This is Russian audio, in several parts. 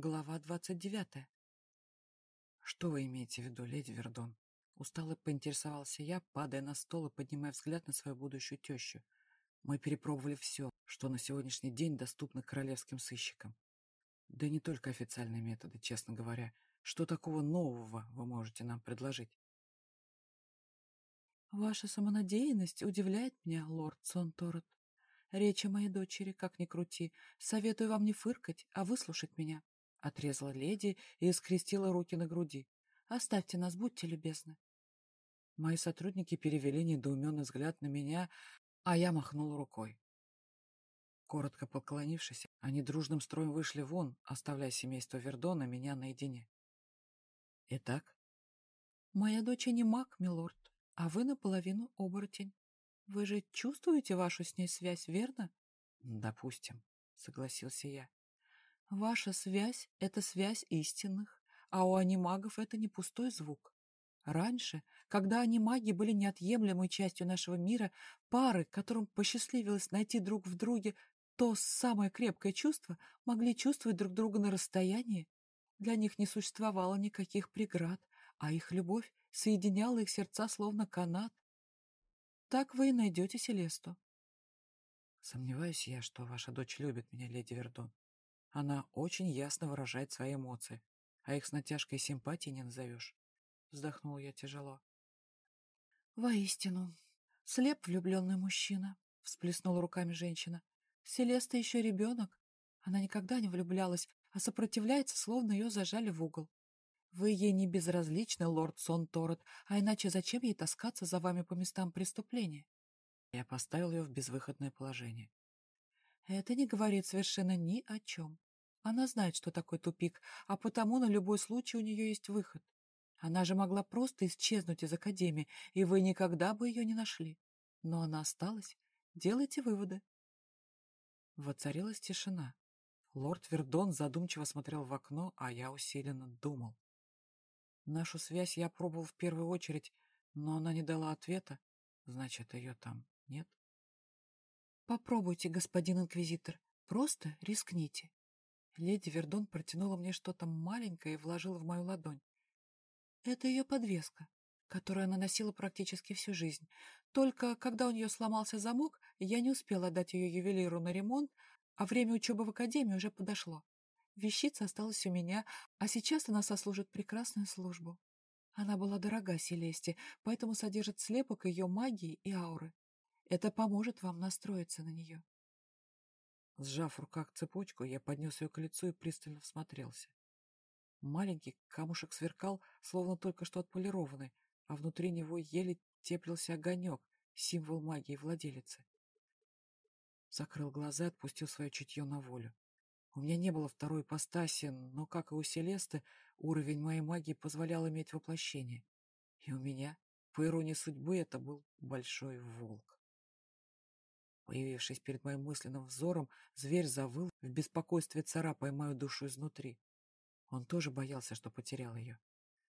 Глава двадцать девятая. «Что вы имеете в виду, леди Вердон?» Устало поинтересовался я, падая на стол и поднимая взгляд на свою будущую тещу. Мы перепробовали все, что на сегодняшний день доступно королевским сыщикам. Да не только официальные методы, честно говоря. Что такого нового вы можете нам предложить? Ваша самонадеянность удивляет меня, лорд Сонторот. Речь о моей дочери, как ни крути. Советую вам не фыркать, а выслушать меня. Отрезала леди и скрестила руки на груди. Оставьте нас, будьте любезны. Мои сотрудники перевели недоуменный взгляд на меня, а я махнул рукой. Коротко поклонившись, они дружным строем вышли вон, оставляя семейство Вердона меня наедине. Итак? Моя дочь не маг, милорд, а вы наполовину оборотень. Вы же чувствуете вашу с ней связь, верно? Допустим, согласился я. Ваша связь — это связь истинных, а у анимагов это не пустой звук. Раньше, когда анимаги были неотъемлемой частью нашего мира, пары, которым посчастливилось найти друг в друге то самое крепкое чувство, могли чувствовать друг друга на расстоянии. Для них не существовало никаких преград, а их любовь соединяла их сердца словно канат. Так вы и найдете Селесту. Сомневаюсь я, что ваша дочь любит меня, леди Вердон. Она очень ясно выражает свои эмоции, а их с натяжкой симпатии не назовешь. Вздохнул я тяжело. Воистину, слеп влюбленный мужчина, всплеснула руками женщина. Селеста еще ребенок. Она никогда не влюблялась, а сопротивляется, словно ее зажали в угол. Вы ей не безразличны, лорд Сон Торет, а иначе зачем ей таскаться за вами по местам преступления? Я поставил ее в безвыходное положение. Это не говорит совершенно ни о чем. Она знает, что такое тупик, а потому на любой случай у нее есть выход. Она же могла просто исчезнуть из Академии, и вы никогда бы ее не нашли. Но она осталась. Делайте выводы. Воцарилась тишина. Лорд Вердон задумчиво смотрел в окно, а я усиленно думал. Нашу связь я пробовал в первую очередь, но она не дала ответа. Значит, ее там нет? Попробуйте, господин инквизитор. Просто рискните. Леди Вердон протянула мне что-то маленькое и вложила в мою ладонь. Это ее подвеска, которую она носила практически всю жизнь. Только когда у нее сломался замок, я не успела отдать ее ювелиру на ремонт, а время учебы в академии уже подошло. Вещица осталась у меня, а сейчас она сослужит прекрасную службу. Она была дорога Селесте, поэтому содержит слепок ее магии и ауры. Это поможет вам настроиться на нее. Сжав в руках цепочку, я поднес ее к лицу и пристально всмотрелся. Маленький камушек сверкал, словно только что отполированный, а внутри него еле теплился огонек, символ магии владелицы. Закрыл глаза и отпустил свое чутье на волю. У меня не было второй ипостаси, но, как и у Селесты, уровень моей магии позволял иметь воплощение. И у меня, по иронии судьбы, это был большой волк. Появившись перед моим мысленным взором, зверь завыл, в беспокойстве царапая мою душу изнутри. Он тоже боялся, что потерял ее.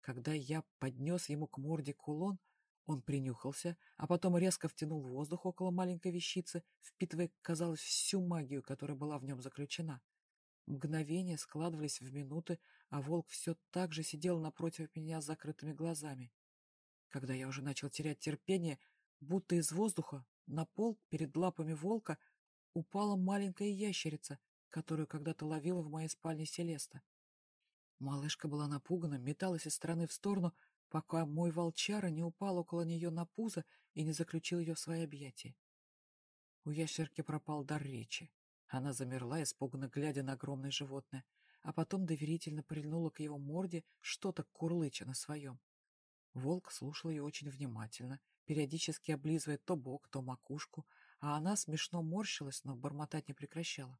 Когда я поднес ему к морде кулон, он принюхался, а потом резко втянул воздух около маленькой вещицы, впитывая, казалось, всю магию, которая была в нем заключена. Мгновения складывались в минуты, а волк все так же сидел напротив меня с закрытыми глазами. Когда я уже начал терять терпение, будто из воздуха на пол перед лапами волка упала маленькая ящерица, которую когда-то ловила в моей спальне Селеста. Малышка была напугана, металась из стороны в сторону, пока мой волчара не упал около нее на пузо и не заключил ее в свои объятия. У ящерки пропал дар речи. Она замерла, испуганно глядя на огромное животное, а потом доверительно прильнула к его морде, что-то курлыча на своем. Волк слушал ее очень внимательно, периодически облизывая то бок, то макушку, а она смешно морщилась, но бормотать не прекращала.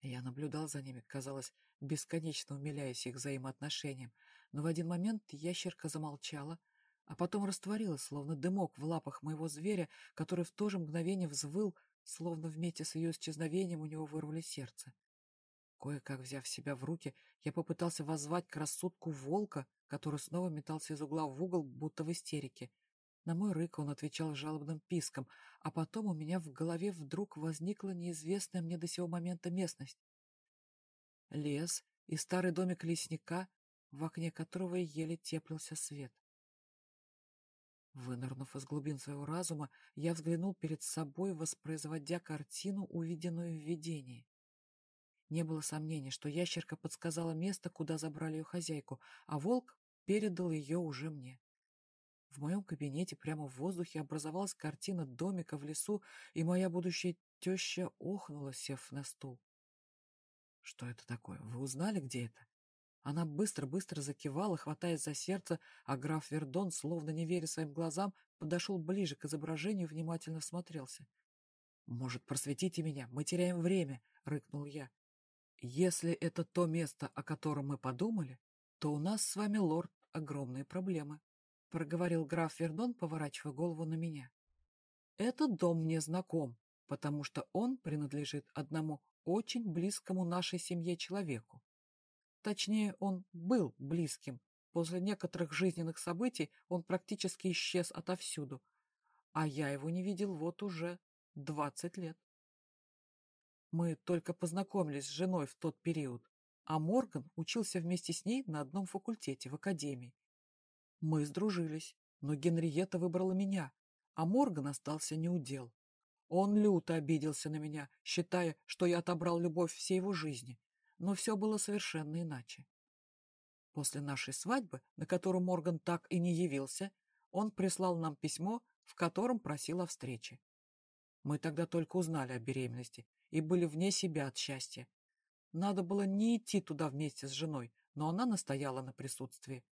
Я наблюдал за ними, казалось, бесконечно умиляясь их взаимоотношениям, но в один момент ящерка замолчала, а потом растворилась, словно дымок в лапах моего зверя, который в то же мгновение взвыл, словно вместе с ее исчезновением у него вырвали сердце. Кое-как взяв себя в руки, я попытался воззвать к рассудку волка, который снова метался из угла в угол, будто в истерике. На мой рык он отвечал жалобным писком, а потом у меня в голове вдруг возникла неизвестная мне до сего момента местность. лес и старый домик лесника, в окне которого еле теплился свет. Вынырнув из глубин своего разума, я взглянул перед собой, воспроизводя картину, увиденную в видении. Не было сомнений, что ящерка подсказала место, куда забрали ее хозяйку, а волк передал ее уже мне. В моем кабинете прямо в воздухе образовалась картина домика в лесу, и моя будущая теща охнула, сев на стул. «Что это такое? Вы узнали, где это?» Она быстро-быстро закивала, хватаясь за сердце, а граф Вердон, словно не веря своим глазам, подошел ближе к изображению, внимательно всмотрелся. «Может, просветите меня? Мы теряем время!» — рыкнул я. «Если это то место, о котором мы подумали, то у нас с вами, лорд, огромные проблемы», — проговорил граф Вердон, поворачивая голову на меня. «Этот дом мне знаком, потому что он принадлежит одному очень близкому нашей семье человеку. Точнее, он был близким. После некоторых жизненных событий он практически исчез отовсюду. А я его не видел вот уже двадцать лет. Мы только познакомились с женой в тот период, а Морган учился вместе с ней на одном факультете в академии. Мы сдружились, но Генриетта выбрала меня, а Морган остался неудел. Он люто обиделся на меня, считая, что я отобрал любовь всей его жизни, но все было совершенно иначе. После нашей свадьбы, на которую Морган так и не явился, он прислал нам письмо, в котором просил о встрече. Мы тогда только узнали о беременности и были вне себя от счастья. Надо было не идти туда вместе с женой, но она настояла на присутствии.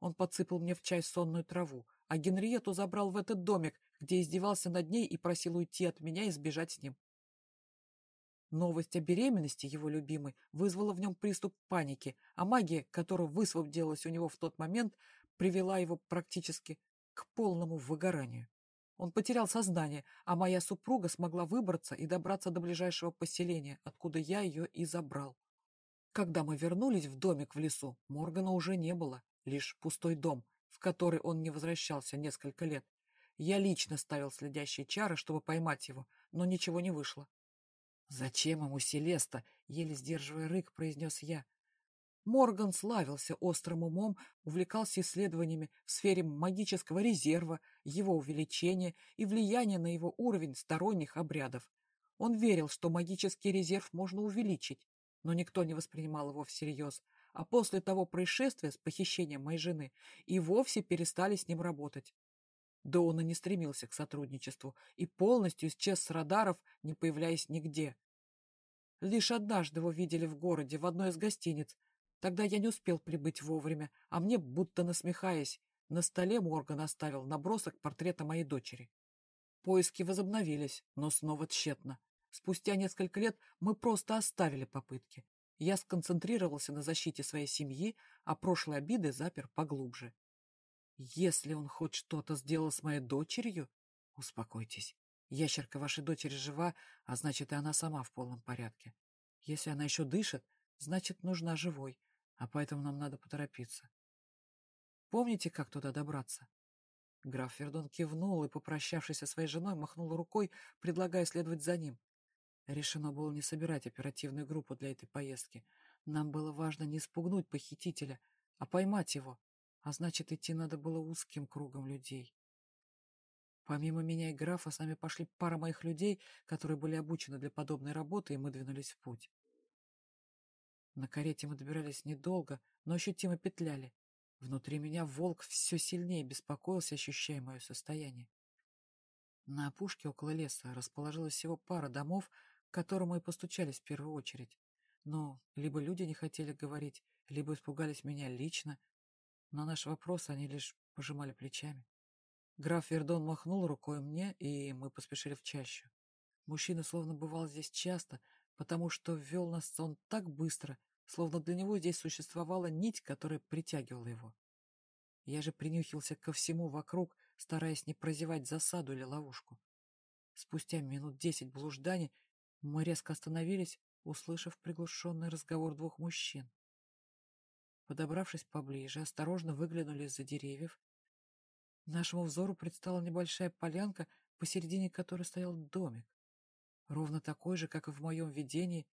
Он подсыпал мне в чай сонную траву, а Генриету забрал в этот домик, где издевался над ней и просил уйти от меня и сбежать с ним. Новость о беременности его любимой вызвала в нем приступ паники, а магия, которая высвободилась у него в тот момент, привела его практически к полному выгоранию. Он потерял сознание, а моя супруга смогла выбраться и добраться до ближайшего поселения, откуда я ее и забрал. Когда мы вернулись в домик в лесу, Моргана уже не было, лишь пустой дом, в который он не возвращался несколько лет. Я лично ставил следящие чары, чтобы поймать его, но ничего не вышло. «Зачем ему Селеста?» — еле сдерживая рык, произнес я. Морган славился острым умом, увлекался исследованиями в сфере магического резерва, его увеличения и влияния на его уровень сторонних обрядов. Он верил, что магический резерв можно увеличить, но никто не воспринимал его всерьез, а после того происшествия с похищением моей жены и вовсе перестали с ним работать. Да он и не стремился к сотрудничеству и полностью исчез с радаров, не появляясь нигде. Лишь однажды его видели в городе, в одной из гостиниц. Тогда я не успел прибыть вовремя, а мне, будто насмехаясь, на столе Морган оставил набросок портрета моей дочери. Поиски возобновились, но снова тщетно. Спустя несколько лет мы просто оставили попытки. Я сконцентрировался на защите своей семьи, а прошлые обиды запер поглубже. Если он хоть что-то сделал с моей дочерью, успокойтесь. Ящерка вашей дочери жива, а значит, и она сама в полном порядке. Если она еще дышит, значит, нужна живой, а поэтому нам надо поторопиться. Помните, как туда добраться? Граф Вердон кивнул и, попрощавшись со своей женой, махнул рукой, предлагая следовать за ним. Решено было не собирать оперативную группу для этой поездки. Нам было важно не спугнуть похитителя, а поймать его, а значит, идти надо было узким кругом людей. Помимо меня и графа с нами пошли пара моих людей, которые были обучены для подобной работы, и мы двинулись в путь. На карете мы добирались недолго, но ощутимо петляли. Внутри меня волк все сильнее беспокоился, ощущая мое состояние. На опушке около леса расположилась всего пара домов, к которым мы постучались в первую очередь. Но либо люди не хотели говорить, либо испугались меня лично, на наш вопрос они лишь пожимали плечами. Граф Вердон махнул рукой мне, и мы поспешили в чащу. Мужчина словно бывал здесь часто, потому что ввел нас он так быстро, словно для него здесь существовала нить, которая притягивала его. Я же принюхился ко всему вокруг, стараясь не прозевать засаду или ловушку. Спустя минут десять блужданий мы резко остановились, услышав приглушенный разговор двух мужчин. Подобравшись поближе, осторожно выглянули из-за деревьев. Нашему взору предстала небольшая полянка, посередине которой стоял домик. Ровно такой же, как и в моем видении,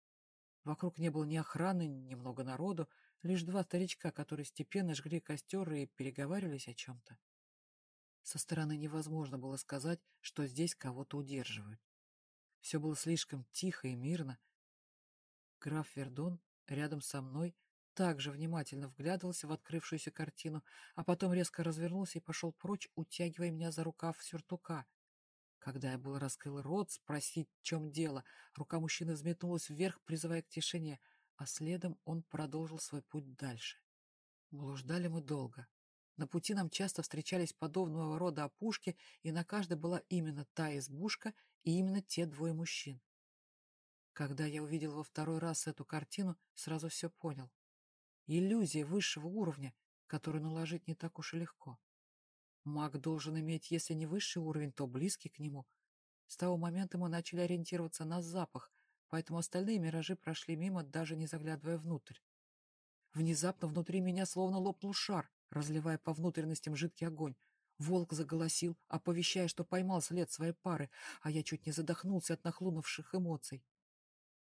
Вокруг не было ни охраны, ни много народу, лишь два старичка, которые степенно жгли костер и переговаривались о чем-то. Со стороны невозможно было сказать, что здесь кого-то удерживают. Все было слишком тихо и мирно. Граф Вердон рядом со мной также внимательно вглядывался в открывшуюся картину, а потом резко развернулся и пошел прочь, утягивая меня за рукав сюртука. Когда я был раскрыл рот спросить, в чем дело, рука мужчины взметнулась вверх, призывая к тишине, а следом он продолжил свой путь дальше. Блуждали мы долго. На пути нам часто встречались подобного рода опушки, и на каждой была именно та избушка и именно те двое мужчин. Когда я увидел во второй раз эту картину, сразу все понял. Иллюзия высшего уровня, которую наложить не так уж и легко. Маг должен иметь, если не высший уровень, то близкий к нему. С того момента мы начали ориентироваться на запах, поэтому остальные миражи прошли мимо, даже не заглядывая внутрь. Внезапно внутри меня словно лопнул шар, разливая по внутренностям жидкий огонь. Волк заголосил, оповещая, что поймал след своей пары, а я чуть не задохнулся от нахлынувших эмоций.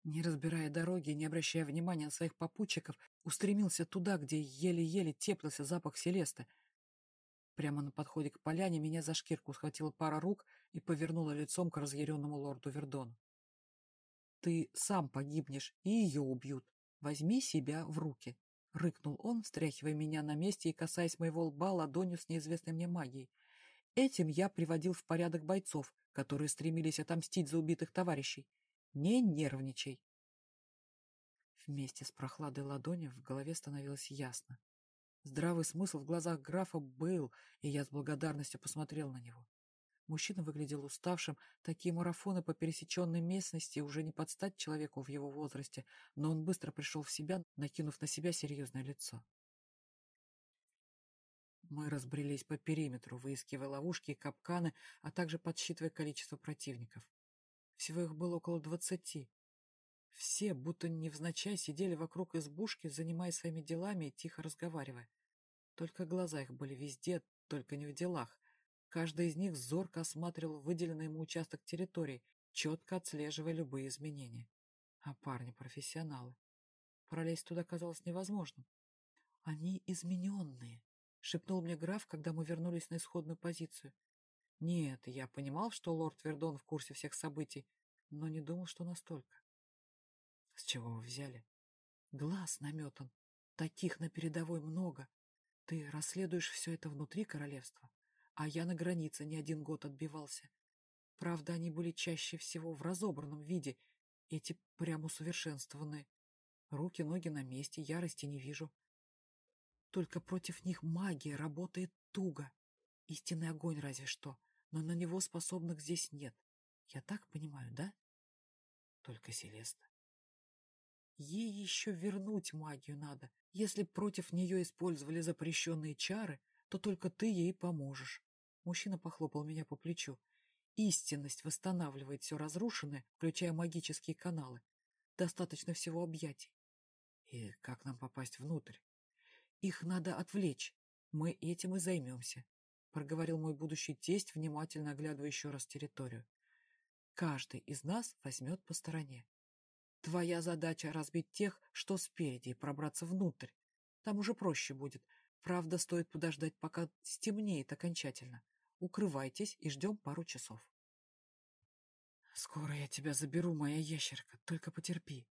Не разбирая дороги и не обращая внимания на своих попутчиков, устремился туда, где еле-еле теплился запах Селесты. Прямо на подходе к поляне меня за шкирку схватила пара рук и повернула лицом к разъяренному лорду Вердону. «Ты сам погибнешь, и ее убьют. Возьми себя в руки. — рыкнул он, встряхивая меня на месте и касаясь моего лба ладонью с неизвестной мне магией. Этим я приводил в порядок бойцов, которые стремились отомстить за убитых товарищей. Не нервничай. Вместе с прохладой ладони в голове становилось ясно. Здравый смысл в глазах графа был, и я с благодарностью посмотрел на него. Мужчина выглядел уставшим, такие марафоны по пересеченной местности уже не подстать человеку в его возрасте, но он быстро пришел в себя, накинув на себя серьезное лицо. Мы разбрелись по периметру, выискивая ловушки и капканы, а также подсчитывая количество противников. Всего их было около двадцати. Все, будто невзначай, сидели вокруг избушки, занимаясь своими делами и тихо разговаривая. Только глаза их были везде, только не в делах. Каждый из них зорко осматривал выделенный ему участок территории, четко отслеживая любые изменения. А парни профессионалы. Пролезть туда казалось невозможным. «Они измененные», — шепнул мне граф, когда мы вернулись на исходную позицию. Нет, я понимал, что лорд Вердон в курсе всех событий, но не думал, что настолько. С чего вы взяли? Глаз наметан. Таких на передовой много. Ты расследуешь все это внутри королевства? А я на границе не один год отбивался. Правда, они были чаще всего в разобранном виде, эти прямо усовершенствованные. Руки, ноги на месте, ярости не вижу. Только против них магия работает туго. Истинный огонь разве что, но на него способных здесь нет. Я так понимаю, да? Только Селеста. Ей еще вернуть магию надо. Если против нее использовали запрещенные чары, то только ты ей поможешь. Мужчина похлопал меня по плечу. Истинность восстанавливает все разрушенное, включая магические каналы. Достаточно всего объятий. И как нам попасть внутрь? Их надо отвлечь. Мы этим и займемся, — проговорил мой будущий тесть, внимательно оглядывая еще раз территорию. Каждый из нас возьмет по стороне. Твоя задача — разбить тех, что спереди, и пробраться внутрь. Там уже проще будет, Правда, стоит подождать, пока стемнеет окончательно. Укрывайтесь и ждем пару часов. Скоро я тебя заберу, моя ящерка, только потерпи.